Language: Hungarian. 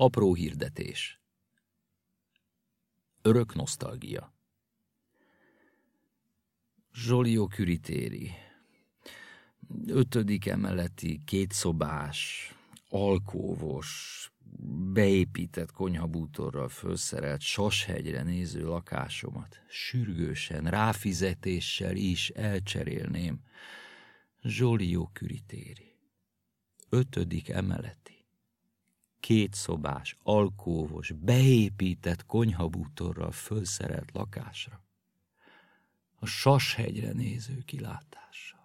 Apró hirdetés. Örök nosztalgia. Zsolió Küritéri. Ötödik emeleti, kétszobás, alkóvos, beépített konyhabútorral felszerelt sashegyre néző lakásomat sürgősen, ráfizetéssel is elcserélném. Zsolió Küritéri. Ötödik emeleti. Kétszobás, alkóvos, beépített konyhabútorral felszerelt lakásra. A sashegyre néző kilátással.